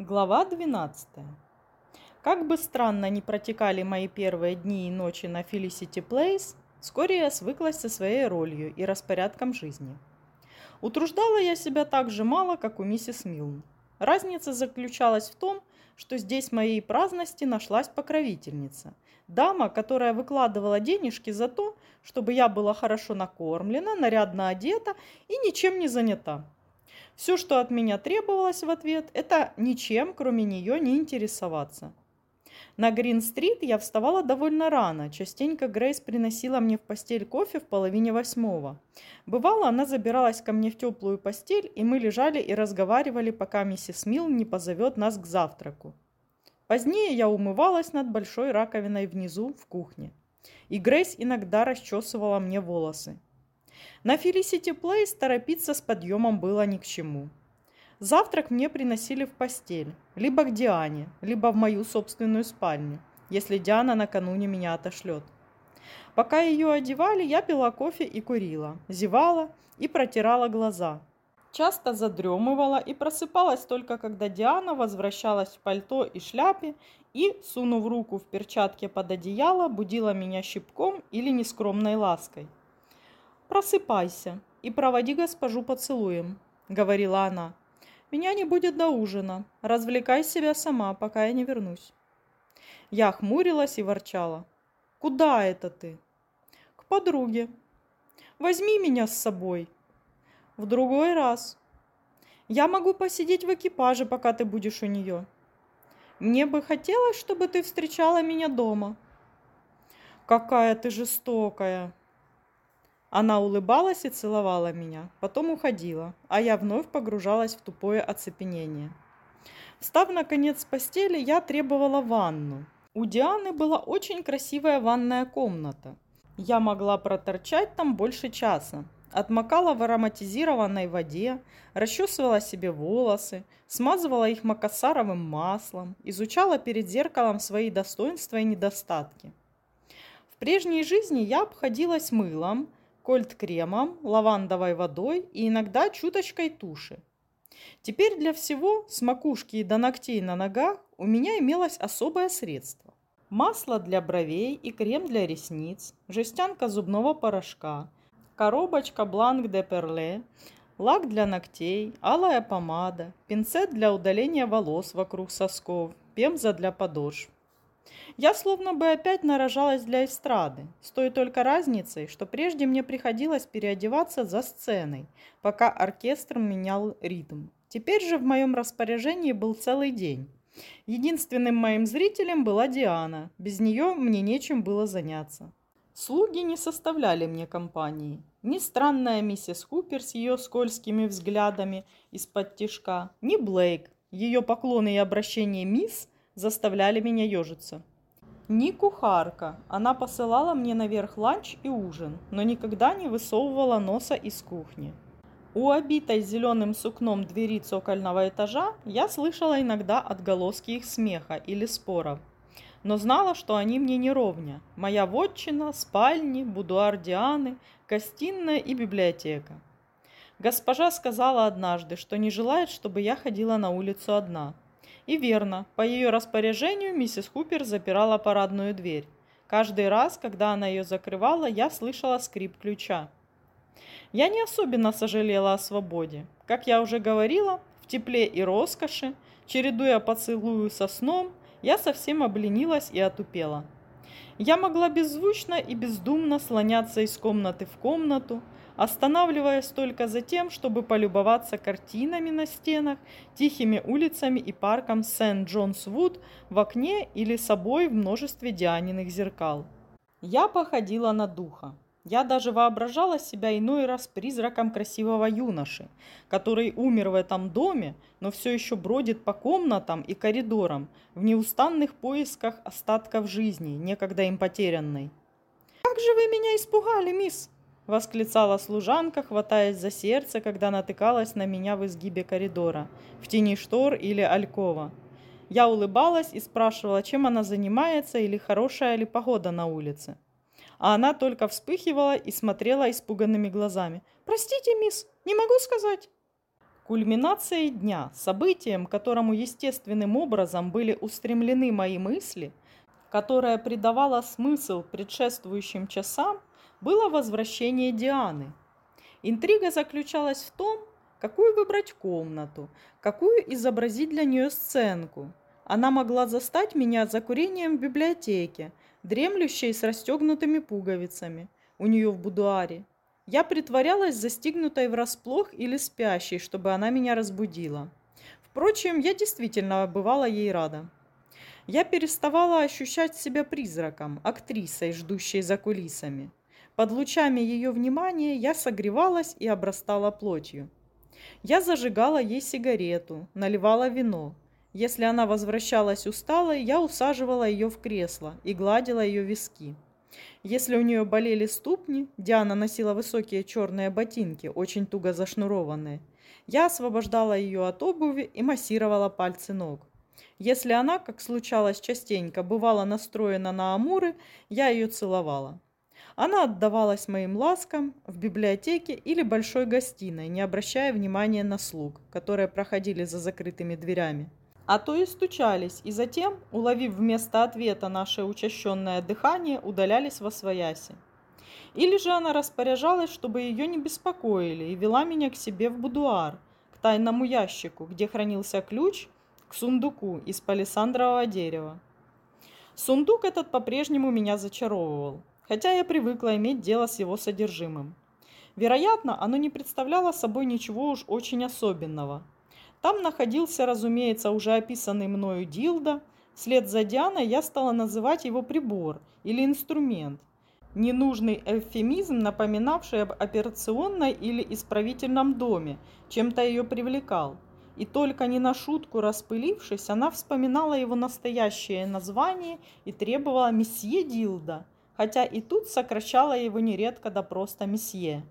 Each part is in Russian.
Глава 12. Как бы странно ни протекали мои первые дни и ночи на Felicity Place, вскоре я свыклась со своей ролью и распорядком жизни. Утруждала я себя так же мало, как у миссис Милн. Разница заключалась в том, что здесь моей праздности нашлась покровительница. Дама, которая выкладывала денежки за то, чтобы я была хорошо накормлена, нарядно одета и ничем не занята. Все, что от меня требовалось в ответ, это ничем, кроме нее, не интересоваться. На Грин-стрит я вставала довольно рано. Частенько Грейс приносила мне в постель кофе в половине восьмого. Бывало, она забиралась ко мне в теплую постель, и мы лежали и разговаривали, пока миссис Милл не позовет нас к завтраку. Позднее я умывалась над большой раковиной внизу в кухне. И Грейс иногда расчесывала мне волосы. На Felicity Place торопиться с подъемом было ни к чему. Завтрак мне приносили в постель, либо к Диане, либо в мою собственную спальню, если Диана накануне меня отошлет. Пока ее одевали, я пила кофе и курила, зевала и протирала глаза. Часто задремывала и просыпалась только когда Диана возвращалась в пальто и шляпе и, сунув руку в перчатке под одеяло, будила меня щипком или нескромной лаской. «Просыпайся и проводи госпожу поцелуем», — говорила она. «Меня не будет до ужина. Развлекай себя сама, пока я не вернусь». Я хмурилась и ворчала. «Куда это ты?» «К подруге». «Возьми меня с собой». «В другой раз». «Я могу посидеть в экипаже, пока ты будешь у нее». «Мне бы хотелось, чтобы ты встречала меня дома». «Какая ты жестокая!» Она улыбалась и целовала меня, потом уходила, а я вновь погружалась в тупое оцепенение. Встав наконец с постели, я требовала ванну. У Дианы была очень красивая ванная комната. Я могла проторчать там больше часа. Отмокала в ароматизированной воде, расчесывала себе волосы, смазывала их макасаровым маслом, изучала перед зеркалом свои достоинства и недостатки. В прежней жизни я обходилась мылом, кольт-кремом, лавандовой водой и иногда чуточкой туши. Теперь для всего, с макушки и до ногтей на ногах, у меня имелось особое средство. Масло для бровей и крем для ресниц, жестянка зубного порошка, коробочка Бланк де Перле, лак для ногтей, алая помада, пинцет для удаления волос вокруг сосков, пемза для подошв. Я словно бы опять нарожалась для эстрады, с той только разницей, что прежде мне приходилось переодеваться за сценой, пока оркестр менял ритм. Теперь же в моем распоряжении был целый день. Единственным моим зрителем была Диана, без нее мне нечем было заняться. Слуги не составляли мне компании. Ни странная миссис Хупер с ее скользкими взглядами из-под тишка, ни Блейк, ее поклоны и обращение мисс заставляли меня ежиться. Ни кухарка. Она посылала мне наверх ланч и ужин, но никогда не высовывала носа из кухни. У обитой зеленым сукном двери цокольного этажа я слышала иногда отголоски их смеха или споров, но знала, что они мне не ровня. Моя вотчина, спальни, будуар Дианы, гостиная и библиотека. Госпожа сказала однажды, что не желает, чтобы я ходила на улицу одна – и верно, по ее распоряжению миссис Хупер запирала парадную дверь. Каждый раз, когда она ее закрывала, я слышала скрип ключа. Я не особенно сожалела о свободе. Как я уже говорила, в тепле и роскоши, чередуя поцелую со сном, я совсем обленилась и отупела. Я могла беззвучно и бездумно слоняться из комнаты в комнату, останавливаясь только за тем, чтобы полюбоваться картинами на стенах, тихими улицами и парком Сент-Джонс-Вуд в окне или собой в множестве Дианиных зеркал. Я походила на духа. Я даже воображала себя иной раз призраком красивого юноши, который умер в этом доме, но все еще бродит по комнатам и коридорам в неустанных поисках остатков жизни, некогда им потерянной. «Как же вы меня испугали, мисс!» – восклицала служанка, хватаясь за сердце, когда натыкалась на меня в изгибе коридора, в тени штор или алькова. Я улыбалась и спрашивала, чем она занимается или хорошая ли погода на улице. А она только вспыхивала и смотрела испуганными глазами. «Простите, мисс, не могу сказать». Кульминацией дня, событием, которому естественным образом были устремлены мои мысли, которое придавало смысл предшествующим часам, было возвращение Дианы. Интрига заключалась в том, какую выбрать комнату, какую изобразить для нее сценку. Она могла застать меня за курением в библиотеке, дремлющей с расстегнутыми пуговицами, у нее в будуаре, я притворялась застигнутой врасплох или спящей, чтобы она меня разбудила. Впрочем, я действительно бывала ей рада. Я переставала ощущать себя призраком, актрисой, ждущей за кулисами. Под лучами ее внимания я согревалась и обрастала плотью. Я зажигала ей сигарету, наливала вино. Если она возвращалась усталой, я усаживала ее в кресло и гладила ее виски. Если у нее болели ступни, Диана носила высокие черные ботинки, очень туго зашнурованные. Я освобождала ее от обуви и массировала пальцы ног. Если она, как случалось частенько, бывала настроена на амуры, я ее целовала. Она отдавалась моим ласкам в библиотеке или большой гостиной, не обращая внимания на слуг, которые проходили за закрытыми дверями а то и стучались, и затем, уловив вместо ответа наше учащенное дыхание, удалялись во свояси. Или же она распоряжалась, чтобы ее не беспокоили, и вела меня к себе в будуар, к тайному ящику, где хранился ключ к сундуку из палисандрового дерева. Сундук этот по-прежнему меня зачаровывал, хотя я привыкла иметь дело с его содержимым. Вероятно, оно не представляло собой ничего уж очень особенного – там находился, разумеется, уже описанный мною дилда. Вслед за Дианой я стала называть его прибор или инструмент. Ненужный эвфемизм, напоминавший об операционной или исправительном доме, чем-то ее привлекал. И только не на шутку распылившись, она вспоминала его настоящее название и требовала месье Дилда, хотя и тут сокращала его нередко до просто месье.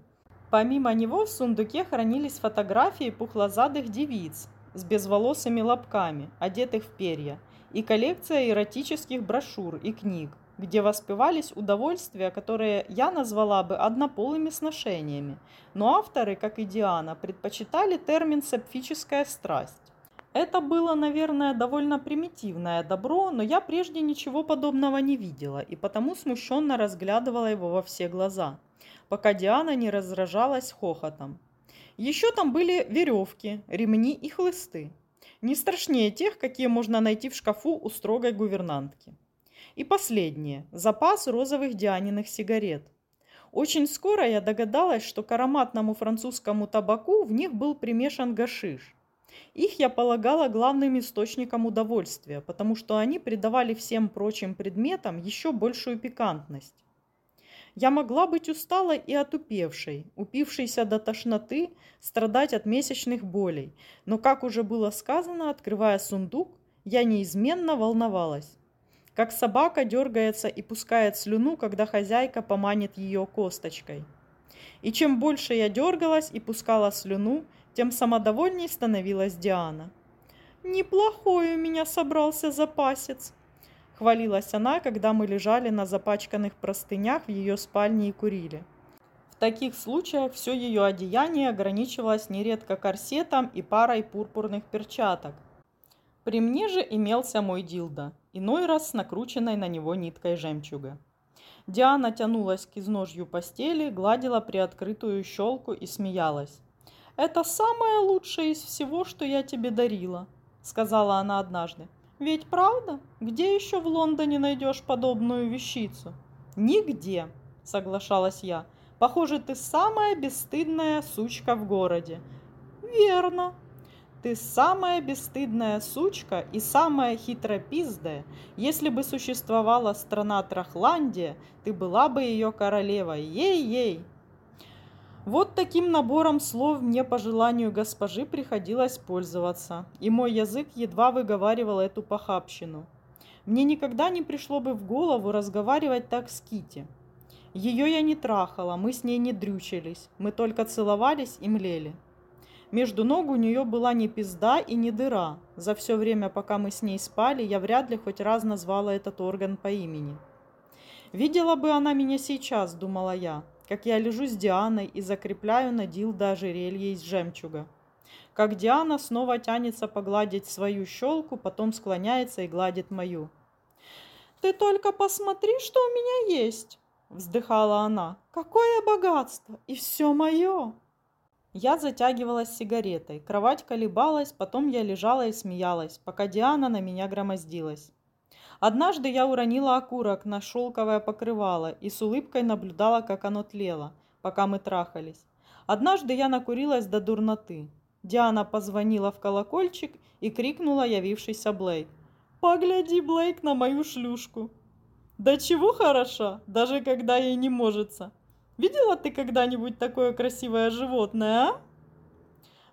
Помимо него в сундуке хранились фотографии пухлозадых девиц с безволосыми лобками, одетых в перья, и коллекция эротических брошюр и книг, где воспевались удовольствия, которые я назвала бы однополыми сношениями, но авторы, как и Диана, предпочитали термин «сапфическая страсть». Это было, наверное, довольно примитивное добро, но я прежде ничего подобного не видела и потому смущенно разглядывала его во все глаза – пока Диана не разражалась хохотом. Еще там были веревки, ремни и хлысты. Не страшнее тех, какие можно найти в шкафу у строгой гувернантки. И последнее – запас розовых Дианиных сигарет. Очень скоро я догадалась, что к ароматному французскому табаку в них был примешан гашиш. Их я полагала главным источником удовольствия, потому что они придавали всем прочим предметам еще большую пикантность. Я могла быть усталой и отупевшей, упившейся до тошноты, страдать от месячных болей. Но, как уже было сказано, открывая сундук, я неизменно волновалась. Как собака дергается и пускает слюну, когда хозяйка поманит ее косточкой. И чем больше я дергалась и пускала слюну, тем самодовольней становилась Диана. «Неплохой у меня собрался запасец», Хвалилась она, когда мы лежали на запачканных простынях в ее спальне и курили. В таких случаях все ее одеяние ограничивалось нередко корсетом и парой пурпурных перчаток. При мне же имелся мой дилда, иной раз с накрученной на него ниткой жемчуга. Диана тянулась к изножью постели, гладила приоткрытую щелку и смеялась. «Это самое лучшее из всего, что я тебе дарила», — сказала она однажды. Ведь правда? Где еще в Лондоне найдешь подобную вещицу? Нигде, соглашалась я. Похоже, ты самая бесстыдная сучка в городе. Верно. Ты самая бесстыдная сучка и самая хитропиздая. Если бы существовала страна Трахландия, ты была бы ее королевой. Ей-ей! Вот таким набором слов мне по желанию госпожи приходилось пользоваться, и мой язык едва выговаривал эту похабщину. Мне никогда не пришло бы в голову разговаривать так с Кити. Ее я не трахала, мы с ней не дрючились, мы только целовались и млели. Между ног у нее была не пизда и не дыра. За все время, пока мы с ней спали, я вряд ли хоть раз назвала этот орган по имени. Видела бы она меня сейчас, думала я, как я лежу с Дианой и закрепляю на дилдо ожерелье из жемчуга. Как Диана снова тянется погладить свою щелку, потом склоняется и гладит мою. «Ты только посмотри, что у меня есть!» – вздыхала она. «Какое богатство! И все мое!» Я затягивалась сигаретой, кровать колебалась, потом я лежала и смеялась, пока Диана на меня громоздилась. Однажды я уронила окурок на шелковое покрывало и с улыбкой наблюдала, как оно тлело, пока мы трахались. Однажды я накурилась до дурноты. Диана позвонила в колокольчик и крикнула явившийся Блейк. «Погляди, Блейк, на мою шлюшку!» «Да чего хороша, даже когда ей не можется!» Видела ты когда-нибудь такое красивое животное, а?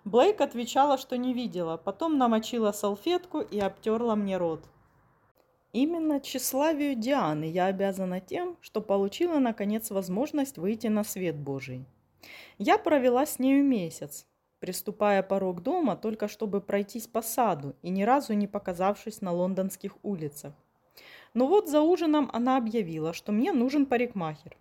Блейк отвечала, что не видела, потом намочила салфетку и обтерла мне рот. Именно тщеславию Дианы я обязана тем, что получила, наконец, возможность выйти на свет Божий. Я провела с нею месяц, приступая порог дома только чтобы пройтись по саду и ни разу не показавшись на лондонских улицах. Но вот за ужином она объявила, что мне нужен парикмахер.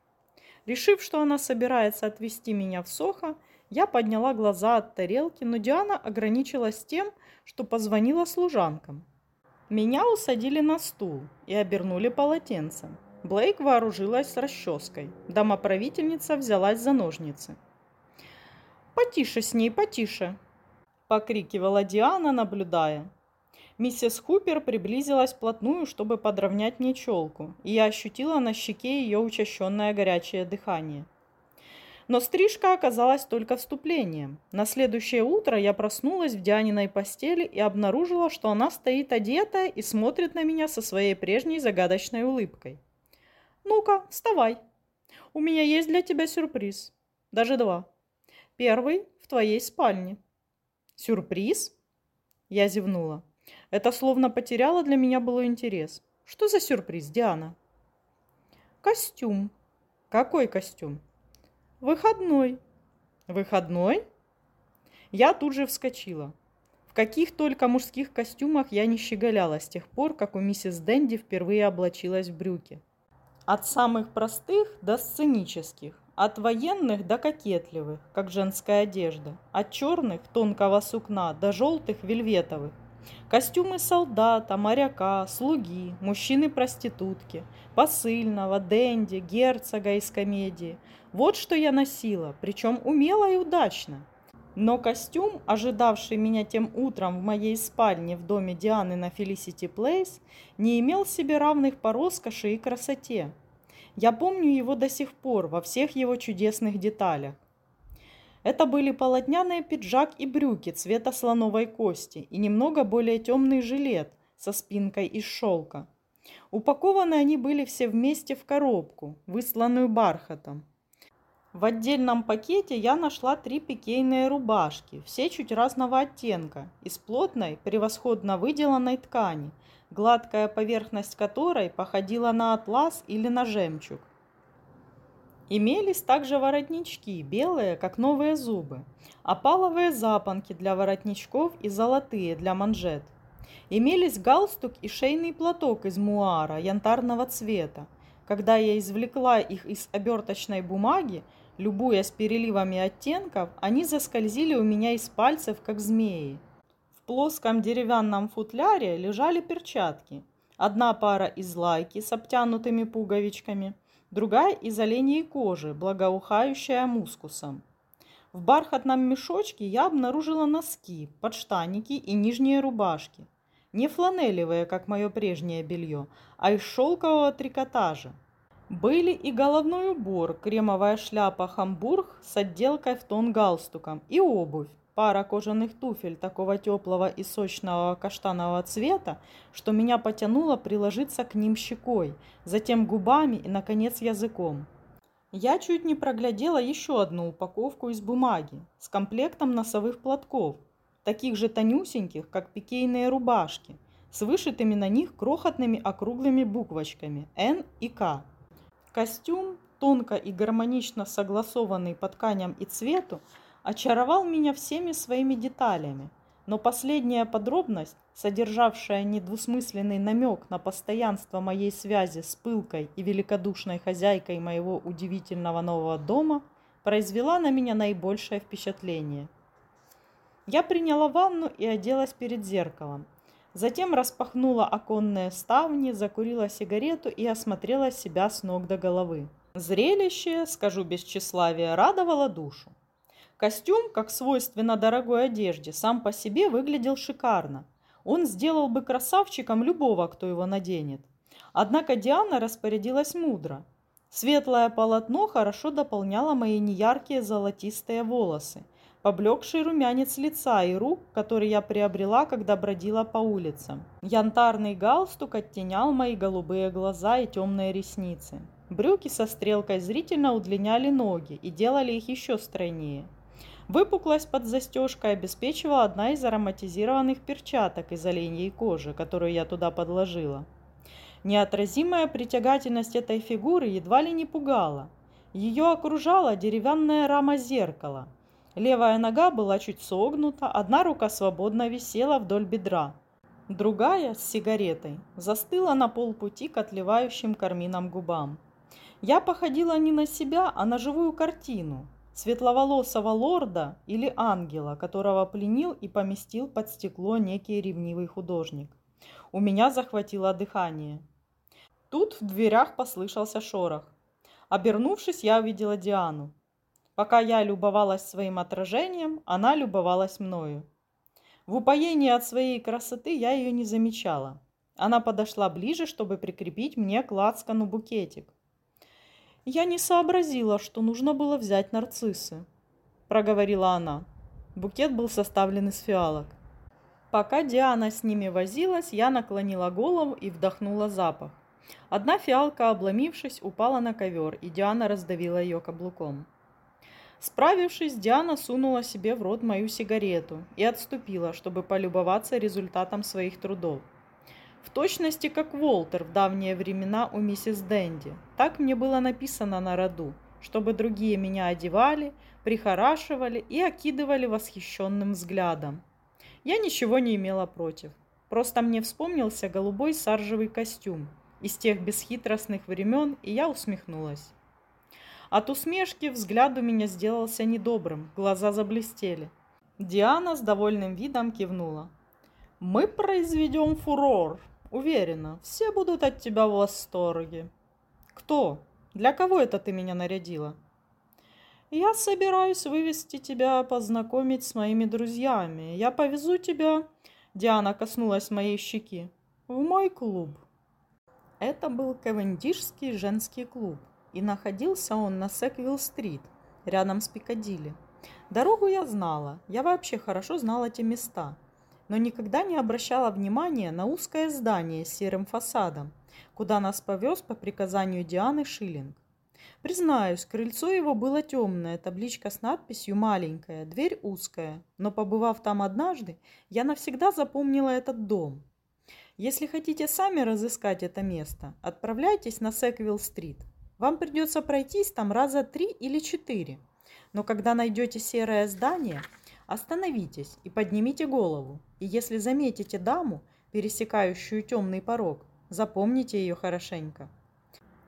Решив, что она собирается отвезти меня в Сохо, я подняла глаза от тарелки, но Диана ограничилась тем, что позвонила служанкам. Меня усадили на стул и обернули полотенцем. Блейк вооружилась расческой. Домоправительница взялась за ножницы. «Потише с ней, потише!» – покрикивала Диана, наблюдая. Миссис Хупер приблизилась вплотную, чтобы подровнять мне челку, и я ощутила на щеке ее учащенное горячее дыхание. Но стрижка оказалась только вступлением. На следующее утро я проснулась в Дианиной постели и обнаружила, что она стоит одетая и смотрит на меня со своей прежней загадочной улыбкой. «Ну-ка, вставай. У меня есть для тебя сюрприз. Даже два. Первый в твоей спальне». «Сюрприз?» Я зевнула. Это словно потеряло для меня было интерес. Что за сюрприз, Диана? Костюм. Какой костюм? Выходной. Выходной? Я тут же вскочила. В каких только мужских костюмах я не щеголяла с тех пор, как у миссис Дэнди впервые облачилась в брюки. От самых простых до сценических, от военных до кокетливых, как женская одежда, от черных тонкого сукна до желтых вельветовых – Костюмы солдата, моряка, слуги, мужчины-проститутки, посыльного, денди, герцога из комедии. Вот что я носила, причем умело и удачно. Но костюм, ожидавший меня тем утром в моей спальне в доме Дианы на Фелисити Плейс, не имел себе равных по роскоши и красоте. Я помню его до сих пор во всех его чудесных деталях. Это были полотняный пиджак и брюки цвета слоновой кости и немного более темный жилет со спинкой из шелка. Упакованы они были все вместе в коробку, высланную бархатом. В отдельном пакете я нашла три пикейные рубашки, все чуть разного оттенка, из плотной, превосходно выделанной ткани, гладкая поверхность которой походила на атлас или на жемчуг. Имелись также воротнички, белые, как новые зубы, опаловые запонки для воротничков и золотые для манжет. Имелись галстук и шейный платок из муара янтарного цвета. Когда я извлекла их из оберточной бумаги, любуясь переливами оттенков, они заскользили у меня из пальцев, как змеи. В плоском деревянном футляре лежали перчатки. Одна пара из лайки с обтянутыми пуговичками – другая из оленей кожи, благоухающая мускусом. В бархатном мешочке я обнаружила носки, подштаники и нижние рубашки. Не фланелевые, как мое прежнее белье, а из шелкового трикотажа. Были и головной убор, кремовая шляпа «Хамбург» с отделкой в тон галстуком и обувь пара кожаных туфель такого теплого и сочного каштанового цвета, что меня потянуло приложиться к ним щекой, затем губами и, наконец, языком. Я чуть не проглядела еще одну упаковку из бумаги с комплектом носовых платков, таких же тонюсеньких, как пикейные рубашки, с вышитыми на них крохотными округлыми буквочками «Н» и «К». Костюм, тонко и гармонично согласованный по тканям и цвету, очаровал меня всеми своими деталями, но последняя подробность, содержавшая недвусмысленный намек на постоянство моей связи с пылкой и великодушной хозяйкой моего удивительного нового дома, произвела на меня наибольшее впечатление. Я приняла ванну и оделась перед зеркалом. Затем распахнула оконные ставни, закурила сигарету и осмотрела себя с ног до головы. Зрелище, скажу без тщеславия, радовало душу. Костюм, как свойственно дорогой одежде, сам по себе выглядел шикарно. Он сделал бы красавчиком любого, кто его наденет. Однако Диана распорядилась мудро. Светлое полотно хорошо дополняло мои неяркие золотистые волосы, поблекший румянец лица и рук, который я приобрела, когда бродила по улицам. Янтарный галстук оттенял мои голубые глаза и темные ресницы. Брюки со стрелкой зрительно удлиняли ноги и делали их еще стройнее. Выпуклость под застежкой обеспечивала одна из ароматизированных перчаток из оленьей кожи, которую я туда подложила. Неотразимая притягательность этой фигуры едва ли не пугала. Ее окружала деревянная рама зеркала. Левая нога была чуть согнута, одна рука свободно висела вдоль бедра. Другая, с сигаретой, застыла на полпути к отливающим кармином губам. Я походила не на себя, а на живую картину. Светловолосого лорда или ангела, которого пленил и поместил под стекло некий ревнивый художник. У меня захватило дыхание. Тут в дверях послышался шорох. Обернувшись, я увидела Диану. Пока я любовалась своим отражением, она любовалась мною. В упоении от своей красоты я ее не замечала. Она подошла ближе, чтобы прикрепить мне к лацкану букетик. «Я не сообразила, что нужно было взять нарциссы», – проговорила она. Букет был составлен из фиалок. Пока Диана с ними возилась, я наклонила голову и вдохнула запах. Одна фиалка, обломившись, упала на ковер, и Диана раздавила ее каблуком. Справившись, Диана сунула себе в рот мою сигарету и отступила, чтобы полюбоваться результатом своих трудов. В точности, как Волтер в давние времена у миссис Дэнди. Так мне было написано на роду, чтобы другие меня одевали, прихорашивали и окидывали восхищенным взглядом. Я ничего не имела против. Просто мне вспомнился голубой саржевый костюм из тех бесхитростных времен, и я усмехнулась. От усмешки взгляд у меня сделался недобрым, глаза заблестели. Диана с довольным видом кивнула. «Мы произведем фурор», Уверена, все будут от тебя в восторге. Кто? Для кого это ты меня нарядила? Я собираюсь вывести тебя познакомить с моими друзьями. Я повезу тебя... Диана коснулась моей щеки. В мой клуб. Это был Кавендишский женский клуб, и находился он на Секвилл-стрит, рядом с Пикадилли. Дорогу я знала, я вообще хорошо знала эти места – но никогда не обращала внимания на узкое здание с серым фасадом, куда нас повез по приказанию Дианы Шиллинг. Признаюсь, крыльцо его было темное, табличка с надписью маленькая, дверь узкая, но побывав там однажды, я навсегда запомнила этот дом. Если хотите сами разыскать это место, отправляйтесь на Секвилл-стрит. Вам придется пройтись там раза три или четыре. Но когда найдете серое здание, Остановитесь и поднимите голову, и если заметите даму, пересекающую темный порог, запомните ее хорошенько.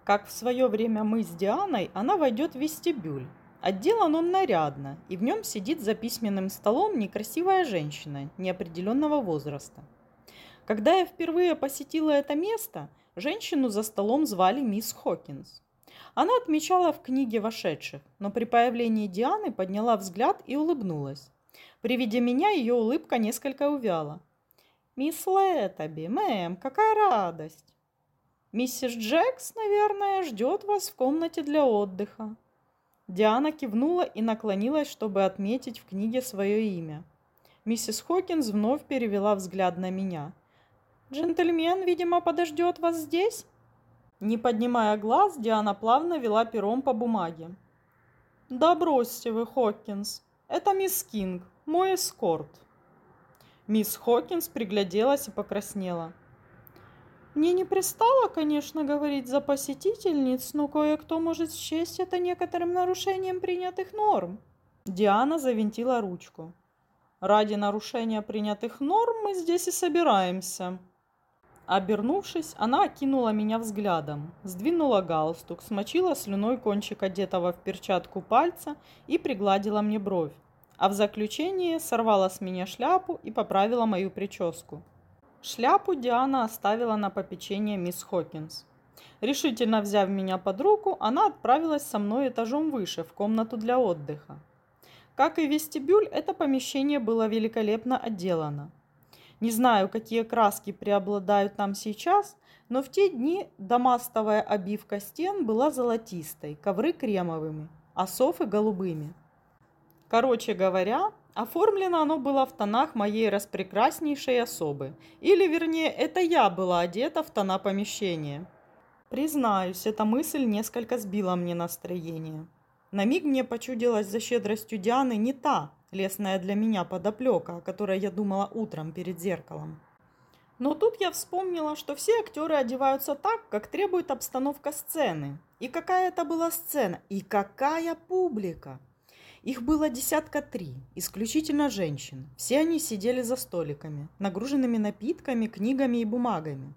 Как в свое время мы с Дианой, она войдет в вестибюль. Отделан он нарядно, и в нем сидит за письменным столом некрасивая женщина неопределенного возраста. Когда я впервые посетила это место, женщину за столом звали мисс Хокинс. Она отмечала в книге вошедших, но при появлении Дианы подняла взгляд и улыбнулась. При виде меня ее улыбка несколько увяла. «Мисс Лэттаби, мэм, какая радость!» «Миссис Джекс, наверное, ждет вас в комнате для отдыха». Диана кивнула и наклонилась, чтобы отметить в книге свое имя. Миссис Хокинс вновь перевела взгляд на меня. «Джентльмен, видимо, подождет вас здесь?» Не поднимая глаз, Диана плавно вела пером по бумаге. «Да бросьте вы, Хокинс, это мисс Кинг, мой эскорт. Мисс Хокинс пригляделась и покраснела. Мне не пристало, конечно, говорить за посетительниц, но кое-кто может счесть это некоторым нарушением принятых норм. Диана завинтила ручку. Ради нарушения принятых норм мы здесь и собираемся. Обернувшись, она окинула меня взглядом, сдвинула галстук, смочила слюной кончик одетого в перчатку пальца и пригладила мне бровь. А в заключение сорвала с меня шляпу и поправила мою прическу. Шляпу Диана оставила на попечение мисс Хокинс. Решительно взяв меня под руку, она отправилась со мной этажом выше, в комнату для отдыха. Как и вестибюль, это помещение было великолепно отделано. Не знаю, какие краски преобладают там сейчас, но в те дни домастовая обивка стен была золотистой, ковры кремовыми, а софы голубыми. Короче говоря, оформлено оно было в тонах моей распрекраснейшей особы. Или, вернее, это я была одета в тона помещения. Признаюсь, эта мысль несколько сбила мне настроение. На миг мне почудилась за щедростью Дианы не та, лесная для меня подоплека, о которой я думала утром перед зеркалом. Но тут я вспомнила, что все актеры одеваются так, как требует обстановка сцены. И какая это была сцена, и какая публика! Их было десятка три, исключительно женщин. Все они сидели за столиками, нагруженными напитками, книгами и бумагами.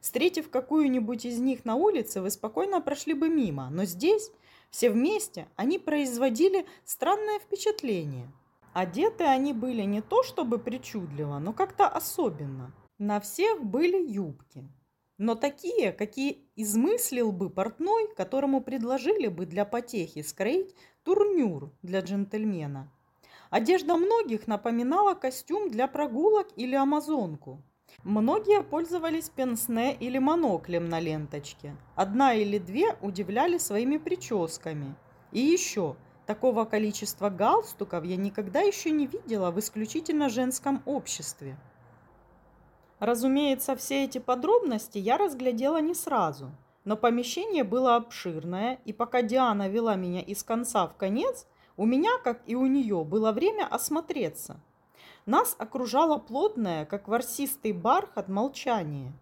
Встретив какую-нибудь из них на улице, вы спокойно прошли бы мимо, но здесь все вместе они производили странное впечатление. Одеты они были не то чтобы причудливо, но как-то особенно. На всех были юбки, но такие, какие измыслил бы портной, которому предложили бы для потехи скроить турнюр для джентльмена. Одежда многих напоминала костюм для прогулок или амазонку. Многие пользовались пенсне или моноклем на ленточке. Одна или две удивляли своими прическами. И еще, такого количества галстуков я никогда еще не видела в исключительно женском обществе. Разумеется, все эти подробности я разглядела не сразу, но помещение было обширное, и пока Диана вела меня из конца в конец, у меня, как и у нее, было время осмотреться – нас окружало плотное, как ворсистый бархат, молчание.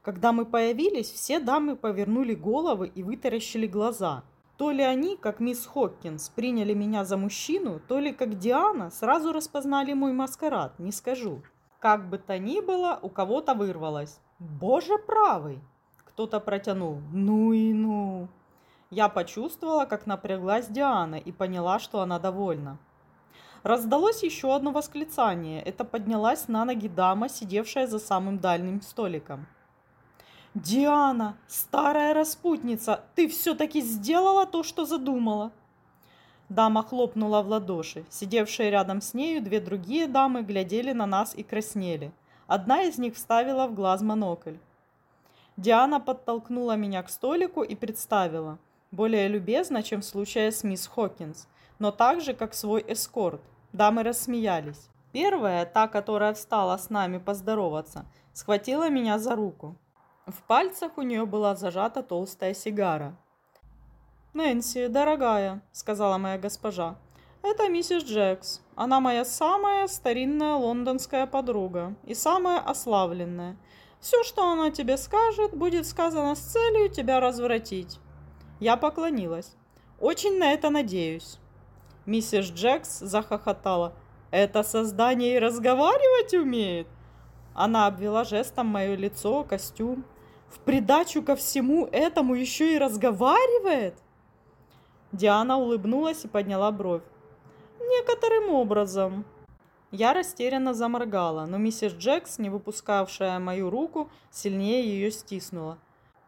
Когда мы появились, все дамы повернули головы и вытаращили глаза. То ли они, как мисс Хоккинс, приняли меня за мужчину, то ли, как Диана, сразу распознали мой маскарад, не скажу. Как бы то ни было, у кого-то вырвалось. «Боже правый!» Кто-то протянул «Ну и ну!» Я почувствовала, как напряглась Диана и поняла, что она довольна. Раздалось еще одно восклицание. Это поднялась на ноги дама, сидевшая за самым дальним столиком. «Диана, старая распутница, ты все-таки сделала то, что задумала!» Дама хлопнула в ладоши. Сидевшие рядом с нею две другие дамы глядели на нас и краснели. Одна из них вставила в глаз монокль. Диана подтолкнула меня к столику и представила, более любезно, чем в случае с мисс Хокинс, но так же, как свой эскорт. Дамы рассмеялись. Первая, та, которая встала с нами поздороваться, схватила меня за руку. В пальцах у нее была зажата толстая сигара. «Нэнси, дорогая», — сказала моя госпожа, — «это миссис Джекс. Она моя самая старинная лондонская подруга и самая ославленная. Все, что она тебе скажет, будет сказано с целью тебя развратить». Я поклонилась. «Очень на это надеюсь». Миссис Джекс захохотала. «Это создание и разговаривать умеет?» Она обвела жестом мое лицо, костюм. «В придачу ко всему этому еще и разговаривает?» Диана улыбнулась и подняла бровь. «Некоторым образом». Я растерянно заморгала, но миссис Джекс, не выпускавшая мою руку, сильнее ее стиснула.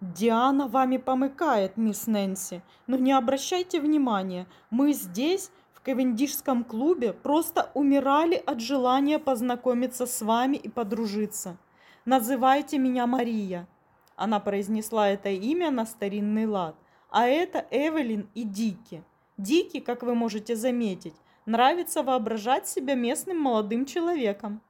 «Диана вами помыкает, мисс Нэнси, но не обращайте внимания, мы здесь, Кавендишском клубе просто умирали от желания познакомиться с вами и подружиться. Называйте меня Мария. Она произнесла это имя на старинный лад. А это Эвелин и Дики. Дики, как вы можете заметить, нравится воображать себя местным молодым человеком.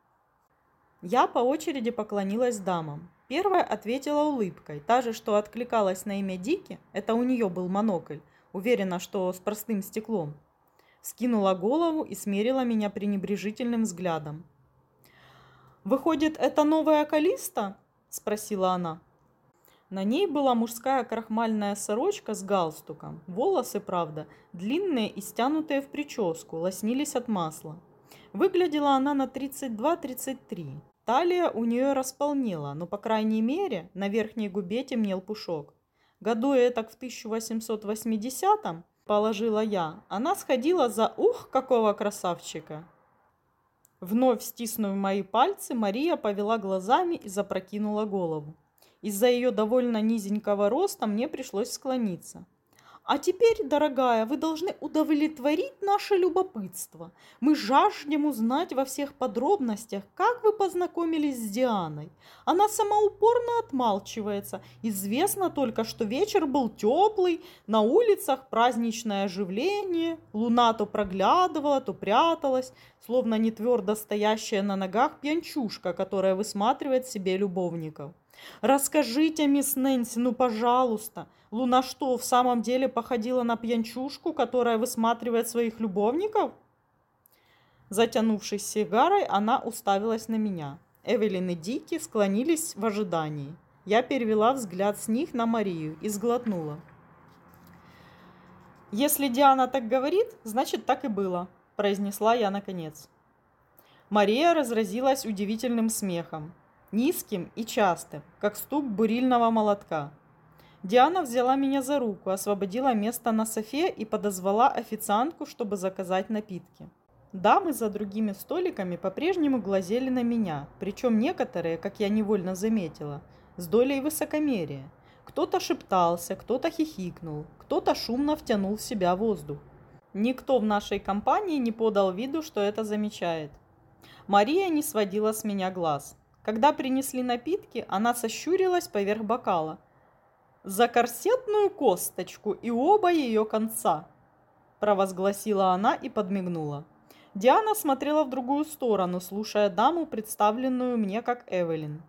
Я по очереди поклонилась дамам. Первая ответила улыбкой, та же, что откликалась на имя Дики, это у нее был монокль, уверена, что с простым стеклом скинула голову и смерила меня пренебрежительным взглядом. «Выходит, это новая Калиста?» – спросила она. На ней была мужская крахмальная сорочка с галстуком. Волосы, правда, длинные и стянутые в прическу, лоснились от масла. Выглядела она на 32-33. Талия у нее располнела, но, по крайней мере, на верхней губе темнел пушок. Году это в 1880-м положила я. Она сходила за ух, какого красавчика. Вновь стиснув мои пальцы, Мария повела глазами и запрокинула голову. Из-за ее довольно низенького роста мне пришлось склониться. А теперь, дорогая, вы должны удовлетворить наше любопытство. Мы жаждем узнать во всех подробностях, как вы познакомились с Дианой. Она сама упорно отмалчивается. Известно только, что вечер был теплый, на улицах праздничное оживление, луна то проглядывала, то пряталась, словно не твердо стоящая на ногах пьянчушка, которая высматривает себе любовников. Расскажите, мисс Нэнси, ну пожалуйста, Луна что, в самом деле походила на пьянчушку, которая высматривает своих любовников? Затянувшись сигарой, она уставилась на меня. Эвелин и Дики склонились в ожидании. Я перевела взгляд с них на Марию и сглотнула. «Если Диана так говорит, значит так и было», – произнесла я наконец. Мария разразилась удивительным смехом низким и частым, как стук бурильного молотка. Диана взяла меня за руку, освободила место на софе и подозвала официантку, чтобы заказать напитки. Дамы за другими столиками по-прежнему глазели на меня, причем некоторые, как я невольно заметила, с долей высокомерия. Кто-то шептался, кто-то хихикнул, кто-то шумно втянул в себя воздух. Никто в нашей компании не подал виду, что это замечает. Мария не сводила с меня глаз. Когда принесли напитки, она сощурилась поверх бокала. «За корсетную косточку и оба ее конца!» провозгласила она и подмигнула. Диана смотрела в другую сторону, слушая даму, представленную мне как Эвелин.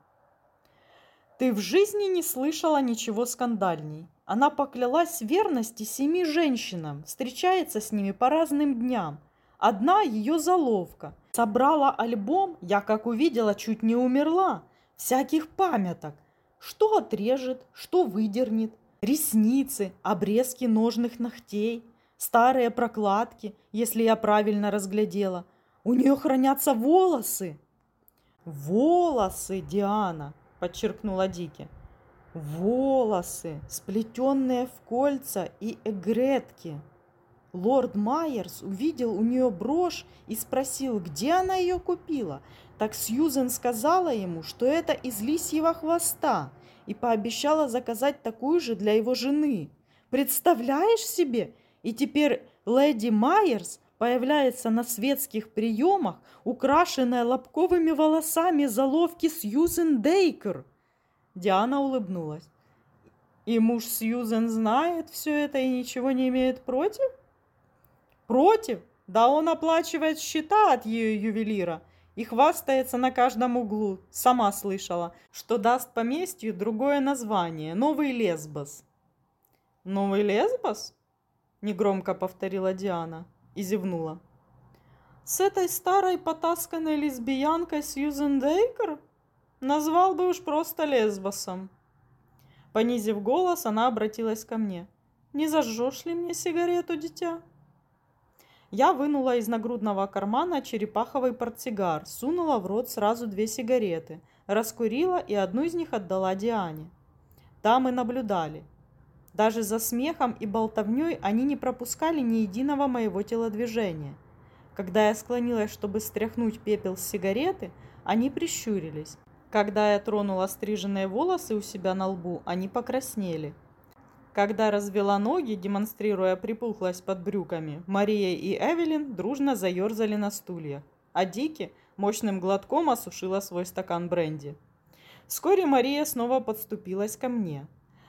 «Ты в жизни не слышала ничего скандальней. Она поклялась верности семи женщинам, встречается с ними по разным дням. Одна ее заловка – Собрала альбом, я как увидела, чуть не умерла. Всяких памяток. Что отрежет, что выдернет. Ресницы, обрезки ножных ногтей, старые прокладки, если я правильно разглядела. У нее хранятся волосы. Волосы, Диана, подчеркнула Дики. Волосы, сплетенные в кольца и эгретки. Лорд Майерс увидел у нее брошь и спросил, где она ее купила. Так Сьюзен сказала ему, что это из лисьего хвоста, и пообещала заказать такую же для его жены. Представляешь себе? И теперь леди Майерс появляется на светских приемах, украшенная лобковыми волосами заловки Сьюзен Дейкер. Диана улыбнулась. И муж Сьюзен знает все это и ничего не имеет против? Против? Да он оплачивает счета от ее ювелира и хвастается на каждом углу. Сама слышала, что даст поместью другое название – Новый Лесбос. Новый Лесбос? Негромко повторила Диана и зевнула. С этой старой потасканной лесбиянкой Сьюзен Дейкер? Назвал бы уж просто Лесбосом. Понизив голос, она обратилась ко мне. «Не зажжешь ли мне сигарету, дитя?» Я вынула из нагрудного кармана черепаховый портсигар, сунула в рот сразу две сигареты, раскурила и одну из них отдала Диане. Там и наблюдали. Даже за смехом и болтовней они не пропускали ни единого моего телодвижения. Когда я склонилась, чтобы стряхнуть пепел с сигареты, они прищурились. Когда я тронула стриженные волосы у себя на лбу, они покраснели – когда развела ноги, демонстрируя припухлость под брюками, Мария и Эвелин дружно заерзали на стульях, а Дики мощным глотком осушила свой стакан бренди. Вскоре Мария снова подступилась ко мне.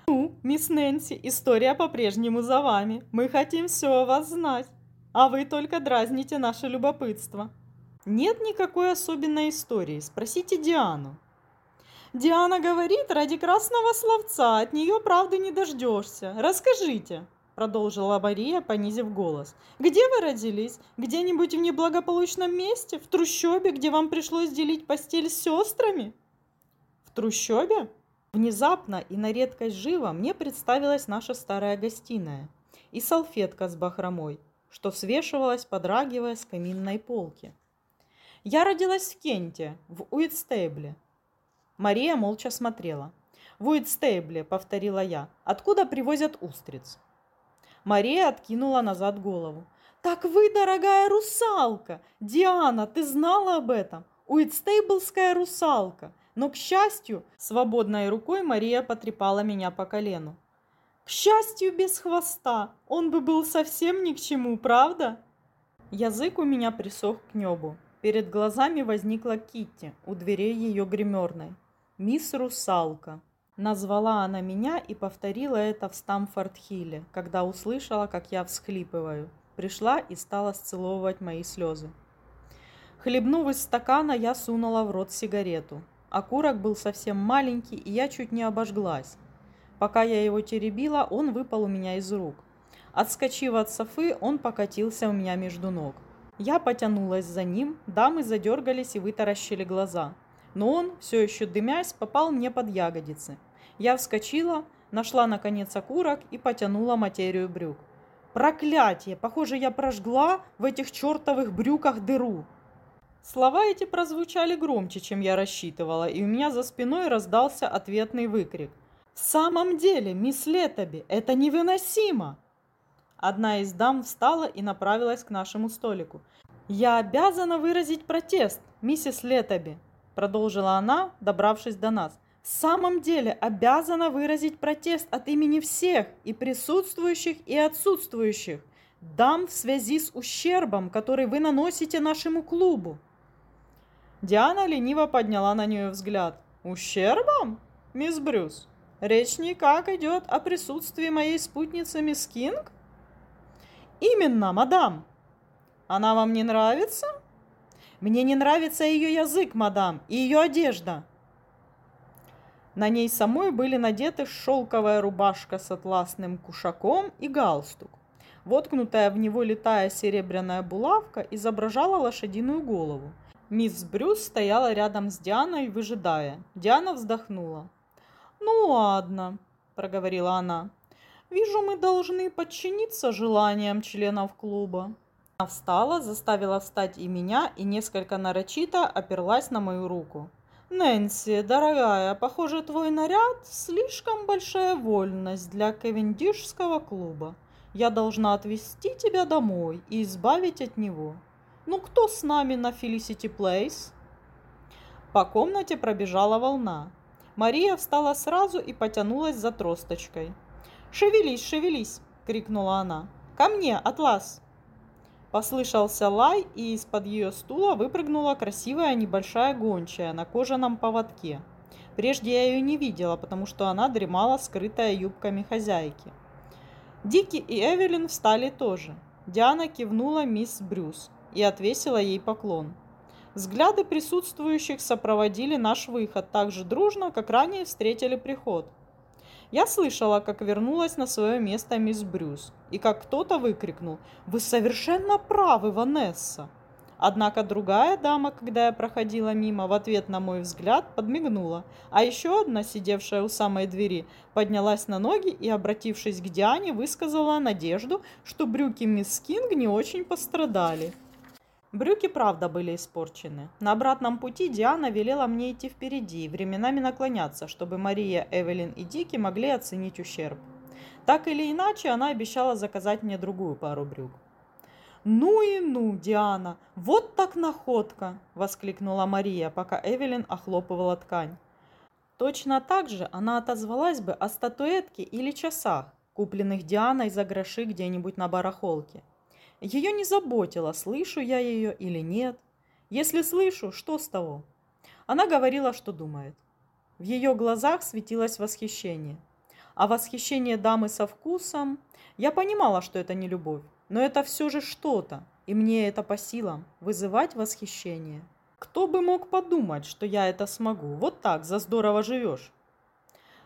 «Ну, мисс Нэнси, история по-прежнему за вами. Мы хотим все о вас знать, а вы только дразните наше любопытство». «Нет никакой особенной истории. Спросите Диану», Диана говорит, ради красного словца от нее правды не дождешься. Расскажите, продолжила Мария, понизив голос. Где вы родились? Где-нибудь в неблагополучном месте? В трущобе, где вам пришлось делить постель с сестрами? В трущобе? Внезапно и на редкость живо мне представилась наша старая гостиная и салфетка с бахромой, что свешивалась, подрагивая с каминной полки. Я родилась в Кенте, в Уитстейбле, Мария молча смотрела. «В Уитстейбле», — повторила я. «Откуда привозят устриц?» Мария откинула назад голову. «Так вы, дорогая русалка! Диана, ты знала об этом? Уитстейблская русалка! Но, к счастью, свободной рукой Мария потрепала меня по колену. К счастью, без хвоста. Он бы был совсем ни к чему, правда? Язык у меня присох к небу. Перед глазами возникла Китти у дверей ее гримерной. «Мисс Русалка». Назвала она меня и повторила это в Стамфорд-Хилле, когда услышала, как я всхлипываю. Пришла и стала сцеловывать мои слезы. Хлебнув из стакана, я сунула в рот сигарету. Окурок был совсем маленький, и я чуть не обожглась. Пока я его теребила, он выпал у меня из рук. Отскочив от Софы, он покатился у меня между ног. Я потянулась за ним, дамы задергались и вытаращили глаза. Но он, все еще дымясь, попал мне под ягодицы. Я вскочила, нашла наконец окурок и потянула материю брюк. Проклятие! Похоже, я прожгла в этих чертовых брюках дыру. Слова эти прозвучали громче, чем я рассчитывала, и у меня за спиной раздался ответный выкрик. «В самом деле, мисс Летоби, это невыносимо!» Одна из дам встала и направилась к нашему столику. «Я обязана выразить протест, миссис Летоби», продолжила она, добравшись до нас. «В самом деле обязана выразить протест от имени всех, и присутствующих, и отсутствующих, дам в связи с ущербом, который вы наносите нашему клубу. Диана лениво подняла на нее взгляд. «Ущербом, мисс Брюс? Речь никак идет о присутствии моей спутницы мисс Кинг?» «Именно, мадам!» «Она вам не нравится?» «Мне не нравится ее язык, мадам, и ее одежда!» На ней самой были надеты шелковая рубашка с атласным кушаком и галстук. Воткнутая в него летая серебряная булавка изображала лошадиную голову – Мисс Брюс стояла рядом с Дианой, выжидая. Диана вздохнула. «Ну ладно», – проговорила она. «Вижу, мы должны подчиниться желаниям членов клуба». Она встала, заставила встать и меня, и несколько нарочито оперлась на мою руку. «Нэнси, дорогая, похоже, твой наряд – слишком большая вольность для Кевендишского клуба. Я должна отвезти тебя домой и избавить от него». Ну кто с нами на Felicity Place? По комнате пробежала волна. Мария встала сразу и потянулась за тросточкой. «Шевелись, шевелись!» – крикнула она. «Ко мне, Атлас!» Послышался лай, и из-под ее стула выпрыгнула красивая небольшая гончая на кожаном поводке. Прежде я ее не видела, потому что она дремала, скрытая юбками хозяйки. Дики и Эвелин встали тоже. Диана кивнула мисс Брюс и отвесила ей поклон. Взгляды присутствующих сопроводили наш выход так же дружно, как ранее встретили приход. Я слышала, как вернулась на свое место мисс Брюс, и как кто-то выкрикнул «Вы совершенно правы, Ванесса!». Однако другая дама, когда я проходила мимо, в ответ на мой взгляд подмигнула, а еще одна, сидевшая у самой двери, поднялась на ноги и, обратившись к Диане, высказала надежду, что брюки мисс Кинг не очень пострадали. Брюки, правда, были испорчены. На обратном пути Диана велела мне идти впереди и временами наклоняться, чтобы Мария, Эвелин и Дики могли оценить ущерб. Так или иначе, она обещала заказать мне другую пару брюк. «Ну и ну, Диана, вот так находка!» – воскликнула Мария, пока Эвелин охлопывала ткань. Точно так же она отозвалась бы о статуэтке или часах, купленных Дианой за гроши где-нибудь на барахолке. Ее не заботило, слышу я ее или нет. Если слышу, что с того? Она говорила, что думает. В ее глазах светилось восхищение. А восхищение дамы со вкусом... Я понимала, что это не любовь, но это все же что-то, и мне это по силам вызывать восхищение. Кто бы мог подумать, что я это смогу? Вот так, за здорово живешь.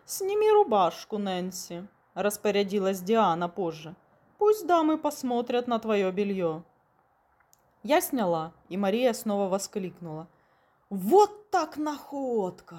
«Сними рубашку, Нэнси», – распорядилась Диана позже. Пусть дамы посмотрят на твое белье. Я сняла, и Мария снова воскликнула. Вот так находка!